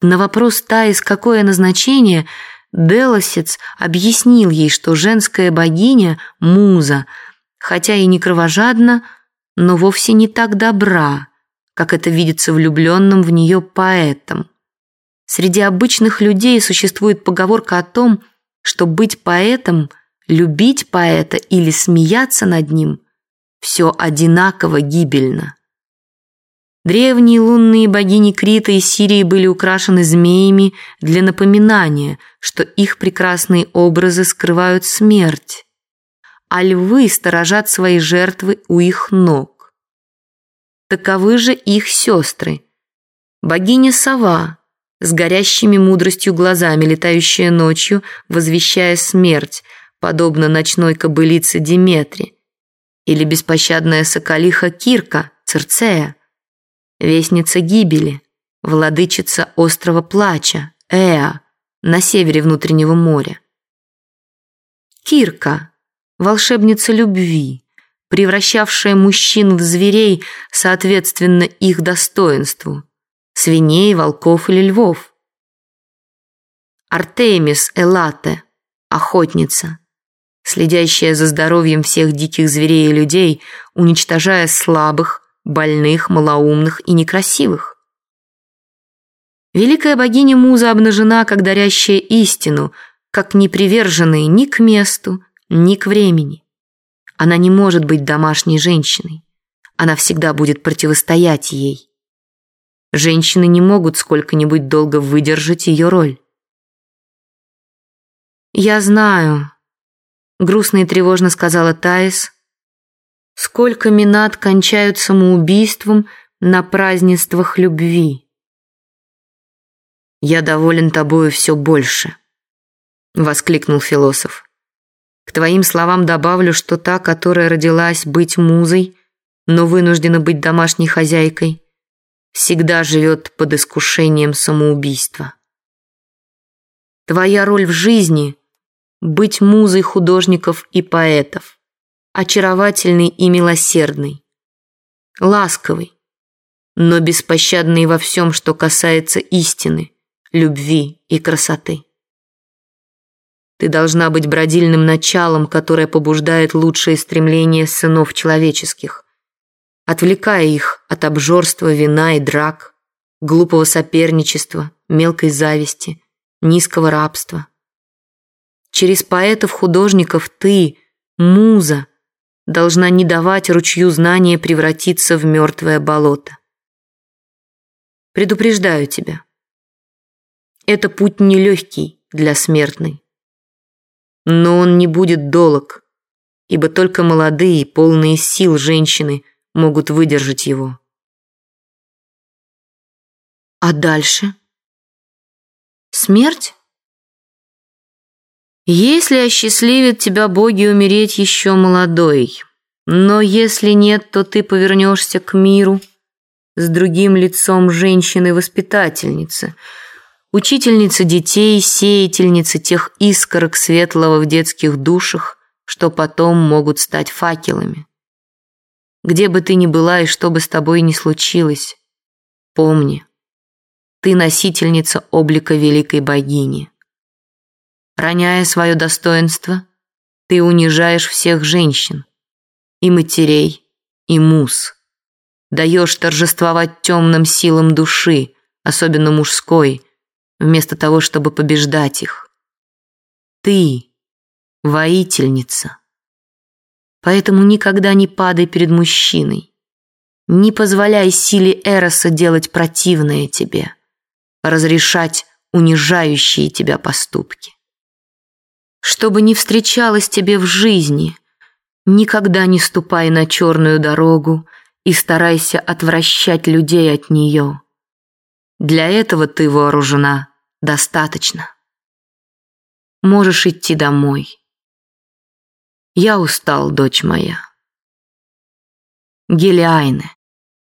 На вопрос Таис, какое назначение, Делосец объяснил ей, что женская богиня – муза, хотя и не кровожадна, но вовсе не так добра, как это видится влюбленным в нее поэтом. Среди обычных людей существует поговорка о том, что быть поэтом, любить поэта или смеяться над ним – все одинаково гибельно. Древние лунные богини Крита и Сирии были украшены змеями для напоминания, что их прекрасные образы скрывают смерть, а львы сторожат свои жертвы у их ног. Таковы же их сестры. Богиня Сова, с горящими мудростью глазами, летающая ночью, возвещая смерть, подобно ночной кобылице Диметре, или беспощадная соколиха Кирка, Церцея, вестница гибели, владычица острова Плача, Эа, на севере внутреннего моря. Кирка, волшебница любви, превращавшая мужчин в зверей соответственно их достоинству – свиней, волков или львов. Артемис Элате, охотница, следящая за здоровьем всех диких зверей и людей, уничтожая слабых, больных, малоумных и некрасивых. Великая богиня Муза обнажена, как дарящая истину, как не приверженная ни к месту, ни к времени. Она не может быть домашней женщиной. Она всегда будет противостоять ей. Женщины не могут сколько-нибудь долго выдержать ее роль. «Я знаю», — грустно и тревожно сказала Таис, «сколько минат кончают самоубийством на празднествах любви». «Я доволен тобою все больше», — воскликнул философ. «К твоим словам добавлю, что та, которая родилась быть музой, но вынуждена быть домашней хозяйкой, всегда живет под искушением самоубийства. Твоя роль в жизни – быть музой художников и поэтов, очаровательный и милосердный, ласковый, но беспощадный во всем, что касается истины, любви и красоты. Ты должна быть бродильным началом, которое побуждает лучшие стремления сынов человеческих, отвлекая их от обжорства, вина и драк, глупого соперничества, мелкой зависти, низкого рабства. Через поэтов-художников ты, муза, должна не давать ручью знания превратиться в мертвое болото. Предупреждаю тебя. Это путь нелегкий для смертной. Но он не будет долог, ибо только молодые, полные сил женщины – могут выдержать его. А дальше? Смерть? Если осчастливит тебя боги умереть еще молодой, но если нет, то ты повернешься к миру с другим лицом женщины-воспитательницы, учительницы детей, сеятельницы тех искорок светлого в детских душах, что потом могут стать факелами. Где бы ты ни была и что бы с тобой ни случилось, помни, ты носительница облика великой богини. Роняя свое достоинство, ты унижаешь всех женщин, и матерей, и муз. Даешь торжествовать темным силам души, особенно мужской, вместо того, чтобы побеждать их. Ты – воительница. Поэтому никогда не падай перед мужчиной. Не позволяй силе Эроса делать противное тебе, разрешать унижающие тебя поступки. Чтобы не встречалось тебе в жизни, никогда не ступай на черную дорогу и старайся отвращать людей от нее. Для этого ты вооружена достаточно. Можешь идти домой. Я устал, дочь моя. Гелиайне.